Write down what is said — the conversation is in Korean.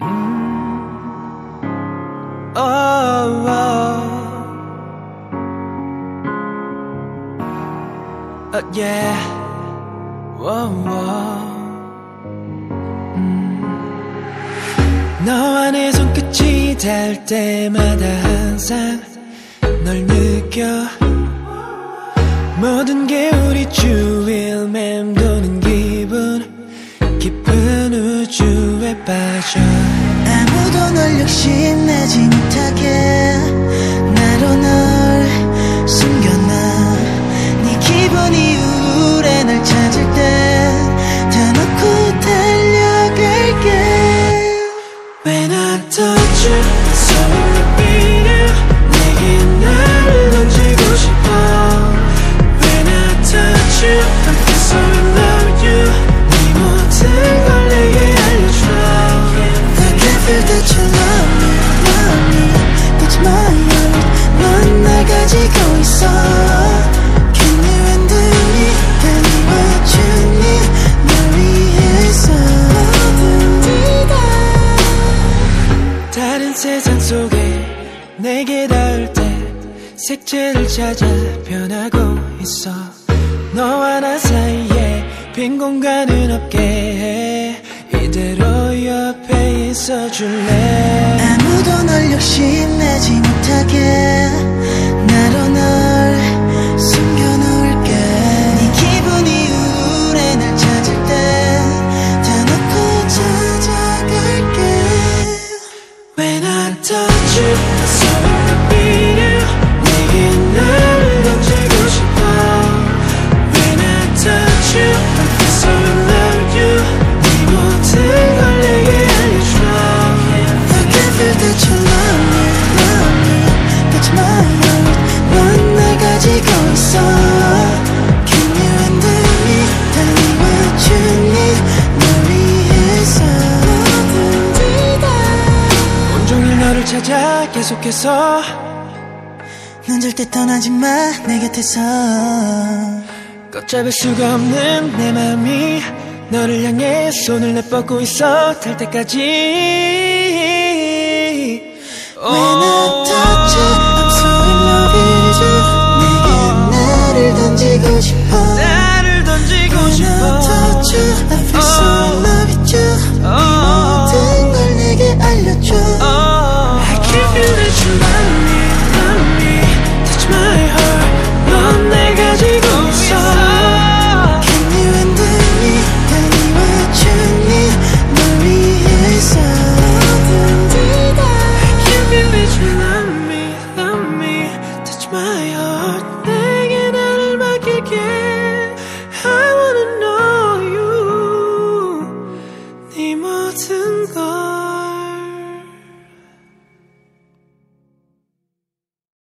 Oh, oh. Oh, yeah. Whoa, whoa. 너와 내 손끝이 닿을 때마다 항상 널 느껴 모든 게 우리 주위 널 내게 닿을 때 색채를 찾아 변하고 있어. 너와 나 사이에 빈 공간은 없게 해. 이대로 옆에 있어줄래? 아무도 널 욕심내지 못 When I touch you, so repeat it 내게 나를 던지고 싶어 When I touch you, I feel so in love you 네 모든 걸 내게 알려줘 I can feel that you love me, love me Touch my heart 넌날 가지고 있어 계속해서 넌 절대 떠나지 마 내 곁에서. 걷잡을 수가 없는 내 맘이 너를 향해 손을 내뻗고 있어 될 때까지. When I touch you I'm so in love with you. 내게 나를 던지고 싶어 远方